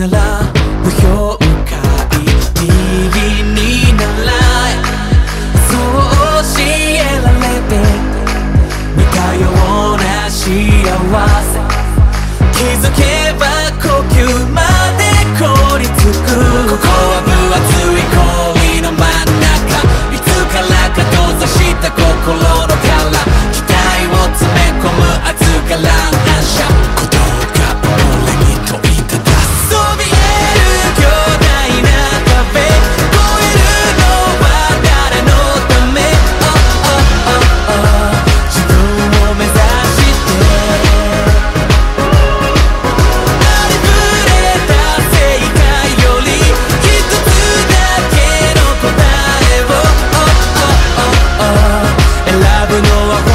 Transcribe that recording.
なら無評価。右にならそう教えられて。似たような幸せ。気づけ know